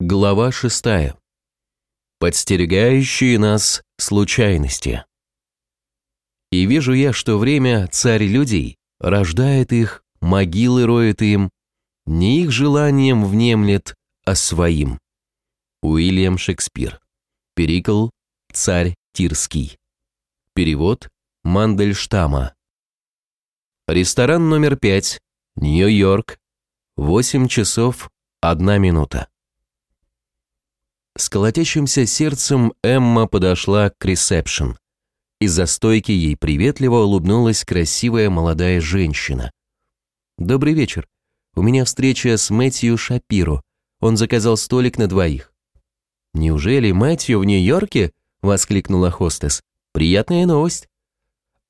Глава шестая. Подстерегающие нас случайности. И вижу я, что время царь людей, рождает их, могилы роет им, не их желанием внемлет, а своим. Уильям Шекспир. Перикл, царь Тирский. Перевод Мандельштама. Ресторан номер пять, Нью-Йорк, 8 часов 1 минута. С колотящимся сердцем Эмма подошла к ресепшн. Из-за стойки ей приветливо улыбнулась красивая молодая женщина. «Добрый вечер. У меня встреча с Мэтью Шапиро. Он заказал столик на двоих». «Неужели Мэтью в Нью-Йорке?» – воскликнула хостес. «Приятная новость».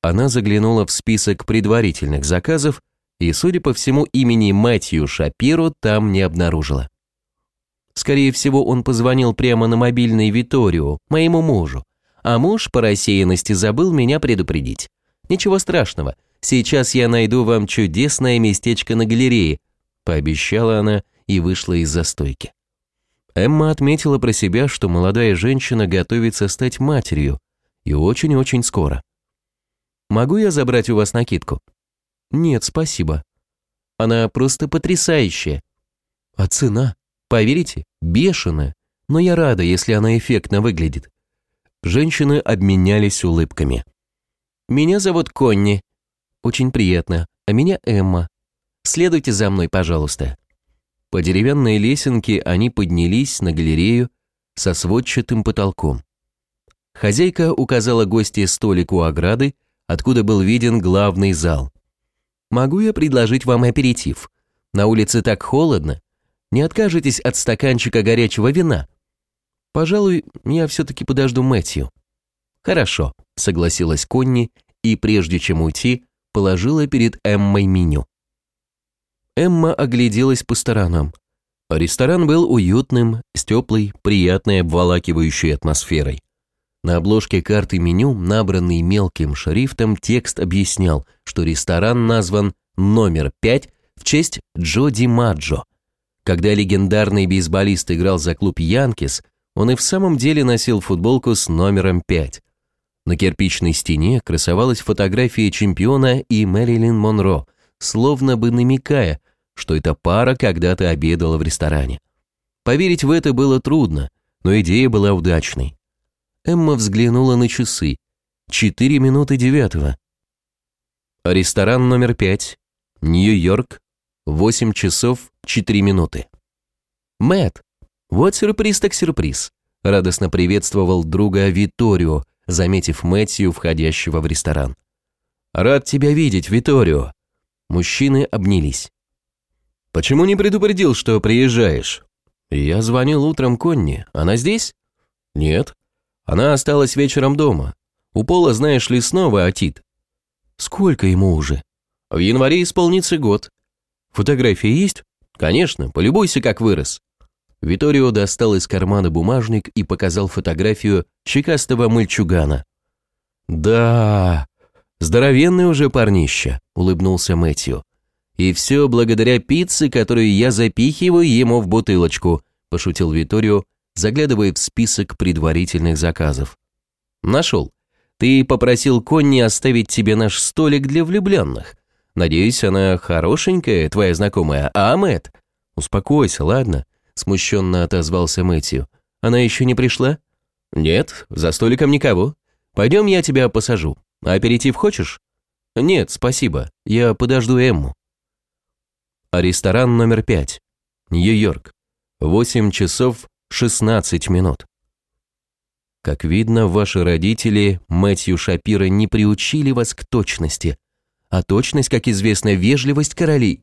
Она заглянула в список предварительных заказов и, судя по всему, имени Мэтью Шапиро там не обнаружила. Скорее всего, он позвонил прямо на мобильный Виторио, моему мужу. А муж по рассеянности забыл меня предупредить. Ничего страшного, сейчас я найду вам чудесное местечко на галерее, пообещала она и вышла из застойки. Эмма отметила про себя, что молодая женщина готовится стать матерью, и очень-очень скоро. «Могу я забрать у вас накидку?» «Нет, спасибо». «Она просто потрясающая». «А цена?» Поверите, бешеная, но я рада, если она эффектно выглядит. Женщины обменялись улыбками. «Меня зовут Конни». «Очень приятно. А меня Эмма. Следуйте за мной, пожалуйста». По деревянной лесенке они поднялись на галерею со сводчатым потолком. Хозяйка указала гостье столик у ограды, откуда был виден главный зал. «Могу я предложить вам аперитив? На улице так холодно, не откажетесь от стаканчика горячего вина? Пожалуй, я все-таки подожду Мэтью. Хорошо, согласилась Конни и, прежде чем уйти, положила перед Эммой меню. Эмма огляделась по сторонам. Ресторан был уютным, с теплой, приятной обволакивающей атмосферой. На обложке карты меню, набранный мелким шрифтом, текст объяснял, что ресторан назван «Номер 5» в честь Джо Ди Маджо, когда легендарный бейсболист играл за клуб Янкис, он и в самом деле носил футболку с номером 5. На кирпичной стене красовалась фотография чемпиона и Мэрилин Монро, словно бы намекая, что эта пара когда-то обедала в ресторане. Поверить в это было трудно, но идея была удачной. Эмма взглянула на часы. Четыре минуты девятого. Ресторан номер пять. Нью-Йорк, 8 часов 4 минуты. Мэт, вот сюрприз так сюрприз. Радостно приветствовал друга Виторио, заметив Мэтью, входящего в ресторан. Рад тебя видеть, Виторио. Мужчины обнялись. Почему не предупредил, что приезжаешь? Я звонил утром Конни. Она здесь? Нет. Она осталась вечером дома. У Пола, знаешь ли, снова отит. Сколько ему уже? В январе исполнится год. Фотографии есть? Конечно, полюбуйся, как вырос. Виторио достал из кармана бумажник и показал фотографию щекастого мальчугана. «Да, здоровенный уже парнище», — улыбнулся Мэтью. «И все благодаря пицце, которую я запихиваю ему в бутылочку», — пошутил Виторио, заглядывая в список предварительных заказов. «Нашел. Ты попросил Конни оставить тебе наш столик для влюбленных. Надеюсь, она хорошенькая, твоя знакомая, а Мэтт? Успокойся, ладно? Смущенно отозвался Мэтью. Она еще не пришла? Нет, за столиком никого. Пойдем, я тебя посажу. Аперитив хочешь? Нет, спасибо. Я подожду Эмму. А ресторан номер пять. Нью-Йорк. 8 часов 16 минут. Как видно, ваши родители, Мэтью Шапира, не приучили вас к точности, а точность, как известно, вежливость королей.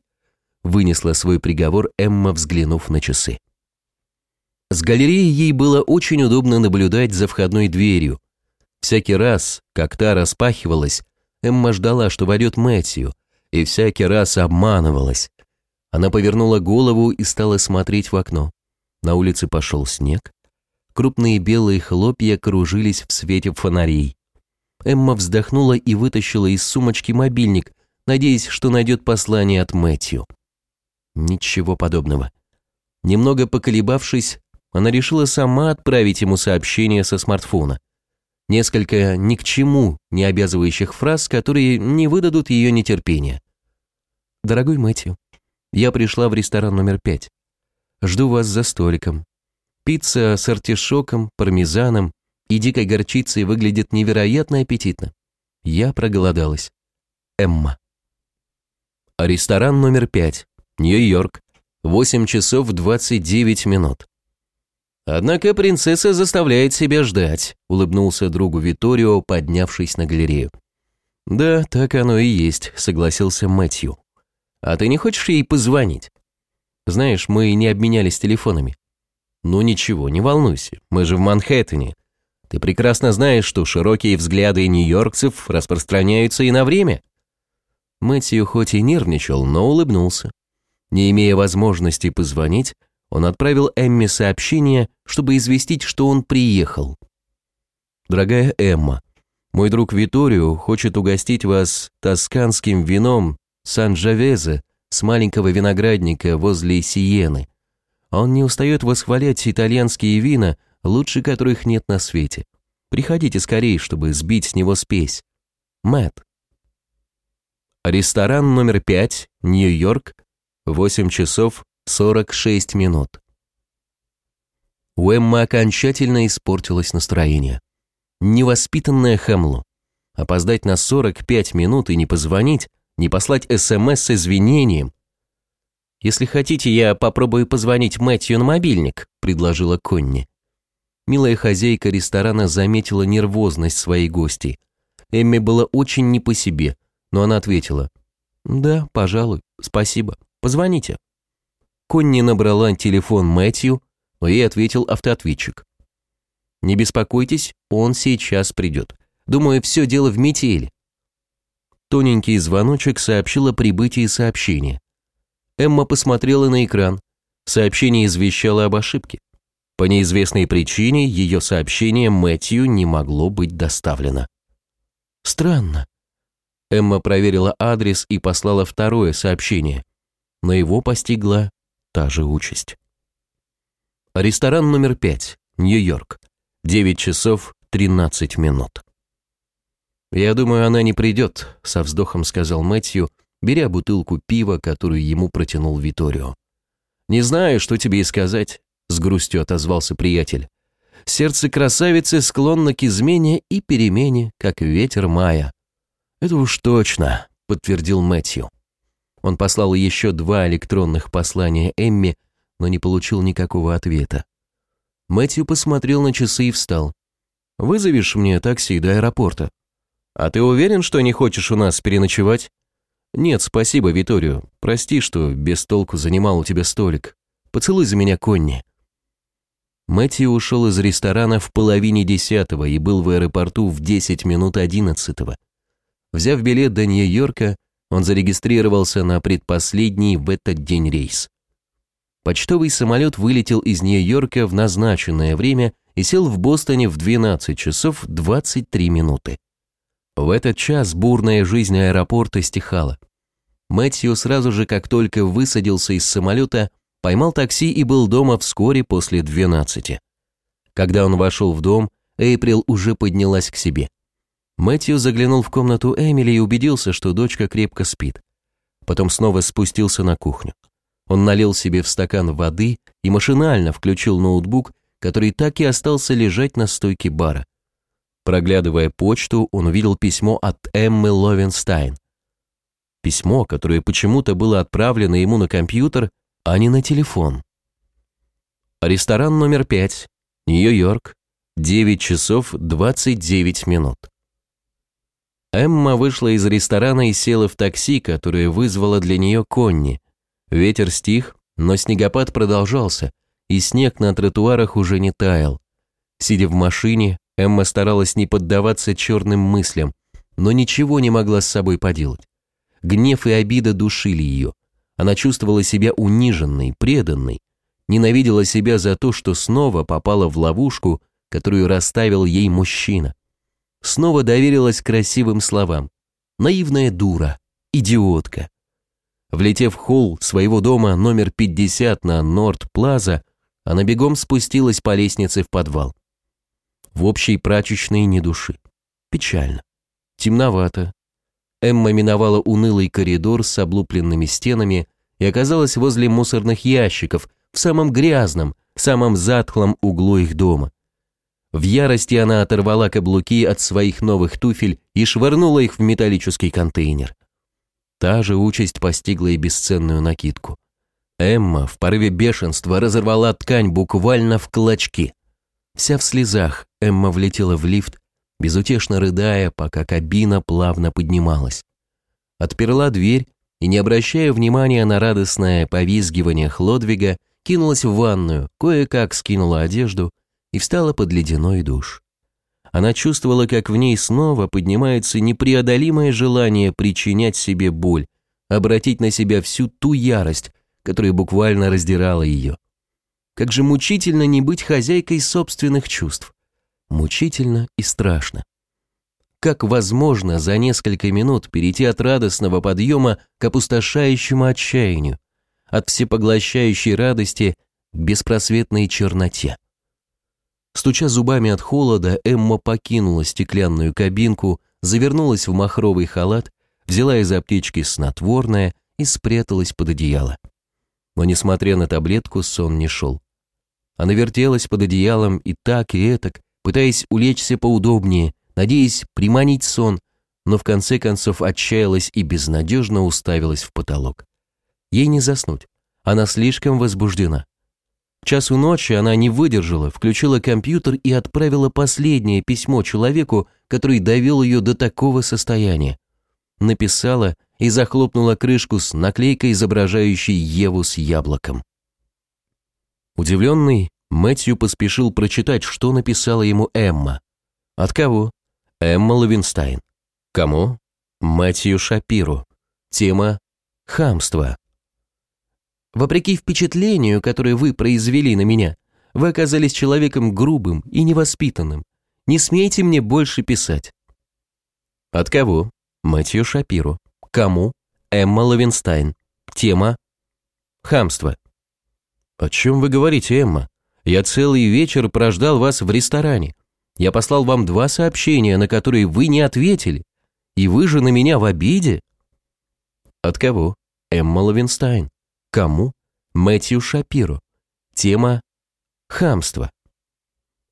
Вынесла свой приговор Эмма, взглянув на часы. С галереи ей было очень удобно наблюдать за входной дверью. Всякий раз, как та распахивалась, Эмма ждала, что войдет Мэтью, и всякий раз обманывалась. Она повернула голову и стала смотреть в окно. На улице пошел снег. Крупные белые хлопья кружились в свете фонарей. Эмма вздохнула и вытащила из сумочки мобильник, надеясь, что найдет послание от Мэтью. Ничего подобного. Немного поколебавшись, она решила сама отправить ему сообщение со смартфона. Несколько ни к чему не обязывающих фраз, которые не выдадут ее нетерпения. «Дорогой Мэтью, я пришла в ресторан номер пять. Жду вас за столиком. Пицца с артишоком, пармезаном и дикой горчицей выглядит невероятно аппетитно. Я проголодалась. Эмма. Ресторан номер пять. Нью-Йорк. 8 часов 29 минут. Однако принцесса заставляет себя ждать, улыбнулся другу Виторио, поднявшись на галерею. Да, так оно и есть, согласился Мэтью. А ты не хочешь ей позвонить? Знаешь, мы не обменялись телефонами. Ну ничего, не волнуйся, мы же в Манхэттене. Ты прекрасно знаешь, что широкие взгляды нью-йоркцев распространяются и на время. Мэтью хоть и нервничал, но улыбнулся. Не имея возможности позвонить, он отправил Эмме сообщение, чтобы известить, что он приехал. «Дорогая Эмма, мой друг Виторио хочет угостить вас тосканским вином Сан-Джавезе с маленького виноградника возле Сиены. Он не устает восхвалять итальянские вина, лучше которых нет на свете. Приходите скорее, чтобы сбить с него спесь. Мэтт. Ресторан номер пять, Нью-Йорк, 8 часов 46 минут. У Эммы окончательно испортилось настроение. Невоспитанное хамло. Опоздать на 45 минут и не позвонить, не послать СМС с извинением. «Если хотите, я попробую позвонить Мэтью на мобильник», – предложила Конни. Милая хозяйка ресторана заметила нервозность своей гости. Эмме было очень не по себе, но она ответила. «Да, пожалуй, спасибо. Позвоните». Конни набрала телефон Мэтью, но ей ответил автоответчик. «Не беспокойтесь, он сейчас придет. Думаю, все дело в метели». Тоненький звоночек сообщил о прибытии сообщения. Эмма посмотрела на экран. Сообщение извещало об ошибке. По неизвестной причине ее сообщение Мэтью не могло быть доставлено. Странно. Эмма проверила адрес и послала второе сообщение, но его постигла та же участь. Ресторан номер пять, Нью-Йорк, 9 часов 13 минут. «Я думаю, она не придет», — со вздохом сказал Мэтью, беря бутылку пива, которую ему протянул Виторио. «Не знаю, что тебе и сказать. — с грустью отозвался приятель. «Сердце красавицы склонно к измене и перемене, как ветер мая». «Это уж точно», — подтвердил Мэтью. Он послал еще два электронных послания Эмми, но не получил никакого ответа. Мэтью посмотрел на часы и встал. «Вызовешь мне такси до аэропорта?» «А ты уверен, что не хочешь у нас переночевать?» «Нет, спасибо, Виторио. Прости, что без толку занимал у тебя столик. Поцелуй за меня, Конни». Мэтью ушел из ресторана в половине десятого и был в аэропорту в 10 минут одиннадцатого. Взяв билет до Нью-Йорка, он зарегистрировался на предпоследний в этот день рейс. Почтовый самолет вылетел из Нью-Йорка в назначенное время и сел в Бостоне в 12 часов 23 минуты. В этот час бурная жизнь аэропорта стихала. Мэтью сразу же, как только высадился из самолета, поймал такси и был дома вскоре после 12. Когда он вошел в дом, Эйприл уже поднялась к себе. Мэтью заглянул в комнату Эмили и убедился, что дочка крепко спит. Потом снова спустился на кухню. Он налил себе в стакан воды и машинально включил ноутбук, который так и остался лежать на стойке бара. Проглядывая почту, он увидел письмо от Эммы Ловенстайн. Письмо, которое почему-то было отправлено ему на компьютер, а не на телефон. Ресторан номер пять, Нью-Йорк, 9 часов 29 минут. Эмма вышла из ресторана и села в такси, которое вызвало для нее Конни. Ветер стих, но снегопад продолжался, и снег на тротуарах уже не таял. Сидя в машине, Эмма старалась не поддаваться черным мыслям, но ничего не могла с собой поделать. Гнев и обида душили ее. Она чувствовала себя униженной, преданной, ненавидела себя за то, что снова попала в ловушку, которую расставил ей мужчина. Снова доверилась красивым словам. Наивная дура, идиотка. Влетев в холл своего дома номер 50 на Норт-Плаза, Она бегом спустилась по лестнице в подвал. В общей прачечной ни души. Печально. Темновато. Эмма миновала унылый коридор с облупленными стенами и оказалась возле мусорных ящиков в самом грязном, самом затхлом углу их дома. В ярости она оторвала каблуки от своих новых туфель и швырнула их в металлический контейнер. Та же участь постигла и бесценную накидку. Эмма в порыве бешенства разорвала ткань буквально в клочки. Вся в слезах, Эмма влетела в лифт, безутешно рыдая, пока кабина плавно поднималась. Отперла дверь и, не обращая внимания на радостное повизгивание Хлодвига, кинулась в ванную, кое-как скинула одежду и встала под ледяной душ. Она чувствовала, как в ней снова поднимается непреодолимое желание причинять себе боль, обратить на себя всю ту ярость, которая буквально раздирала ее. Как же мучительно не быть хозяйкой собственных чувств. Мучительно и страшно. Как возможно за несколько минут перейти от радостного подъема к опустошающему отчаянию, от всепоглощающей радости к беспросветной черноте? Стуча зубами от холода, Эмма покинула стеклянную кабинку, завернулась в махровый халат, взяла из аптечки снотворное и спряталась под одеяло. Но, несмотря на таблетку, сон не шел. Она вертелась под одеялом и так, и этак, пытаясь улечься поудобнее, надеясь приманить сон, но в конце концов отчаялась и безнадежно уставилась в потолок. Ей не заснуть, она слишком возбуждена. К часу ночи она не выдержала, включила компьютер и отправила последнее письмо человеку, который довел ее до такого состояния. Написала и захлопнула крышку с наклейкой, изображающей Еву с яблоком. Удивленный, Мэтью поспешил прочитать, что написала ему Эмма. От кого? Эмма Лавинстайн. Кому? Мэтью Шапиру. Тема «Хамство». Вопреки впечатлению, которое вы произвели на меня, вы оказались человеком грубым и невоспитанным. Не смейте мне больше писать. От кого? Мэтью Шапиру. Кому? Эмма Лавинстайн. Тема «Хамство». «О чем вы говорите, Эмма? Я целый вечер прождал вас в ресторане. Я послал вам два сообщения, на которые вы не ответили. И вы же на меня в обиде?» «От кого?» «Эмма Лавинстайн». «Кому?» «Мэтью Шапиро». Тема «Хамство».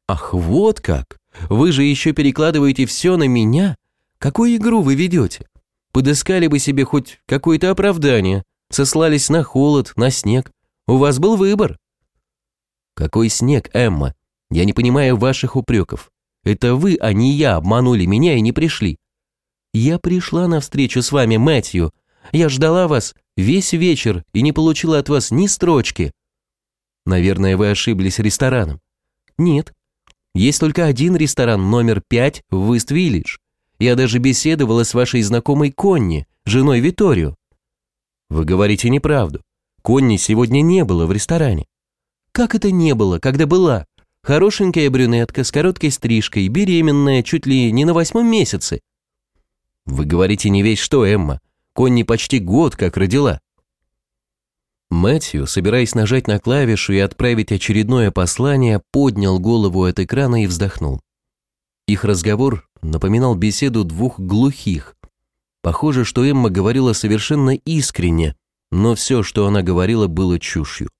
«Ах, вот как! Вы же еще перекладываете все на меня? Какую игру вы ведете? Подыскали бы себе хоть какое-то оправдание, сослались на холод, на снег, у вас был выбор». «Какой снег, Эмма? Я не понимаю ваших упреков. Это вы, а не я, обманули меня и не пришли. Я пришла на встречу с вами, Мэтью. Я ждала вас весь вечер и не получила от вас ни строчки. Наверное, вы ошиблись рестораном. Нет. Есть только один ресторан номер пять в Ист-Виллидж. Я даже беседовала с вашей знакомой Конни, женой Виторио. Вы говорите неправду. Конни сегодня не было в ресторане. Как это не было, когда была? Хорошенькая брюнетка с короткой стрижкой, беременная чуть ли не на восьмом месяце. Вы говорите не весь что, Эмма. Конни почти год как родила. Мэтью, собираясь нажать на клавишу и отправить очередное послание, поднял голову от экрана и вздохнул. Их разговор напоминал беседу двух глухих. Похоже, что Эмма говорила совершенно искренне, но все, что она говорила, было чушью.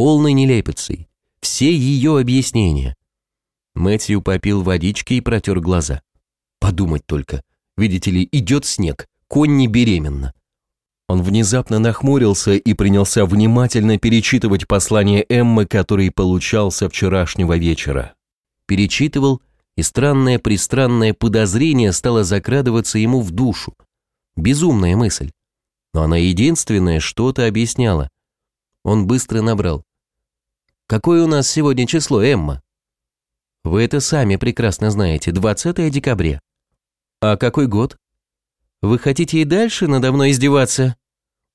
Полной нелепицей. Все ее объяснения. Мэтью попил водички и протер глаза. Подумать только. Видите ли, идет снег, конь не беременна. Он внезапно нахмурился и принялся внимательно перечитывать послание Эммы, который получал со вчерашнего вечера. Перечитывал, и странное-пристранное подозрение стало закрадываться ему в душу. Безумная мысль но она единственная что-то объясняла. Он быстро набрал. «Какое у нас сегодня число, Эмма?» «Вы это сами прекрасно знаете, 20 декабря». «А какой год?» «Вы хотите и дальше надо мной издеваться?»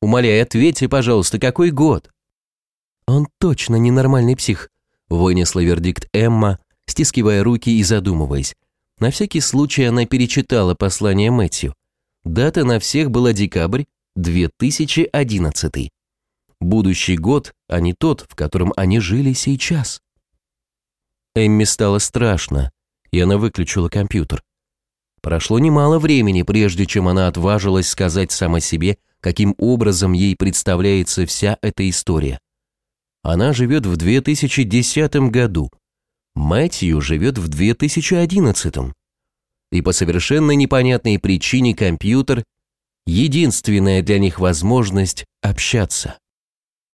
«Умоляю, ответьте, пожалуйста, какой год?» «Он точно ненормальный псих», — вынесла вердикт Эмма, стискивая руки и задумываясь. На всякий случай она перечитала послание Мэтью. Дата на всех была декабрь, 2011. Будущий год, а не тот, в котором они жили сейчас. Эмми стало страшно, и она выключила компьютер. Прошло немало времени, прежде чем она отважилась сказать сама себе, каким образом ей представляется вся эта история. Она живет в 2010 году. Мэтью живет в 2011. И по совершенно непонятной причине компьютер – единственная для них возможность общаться.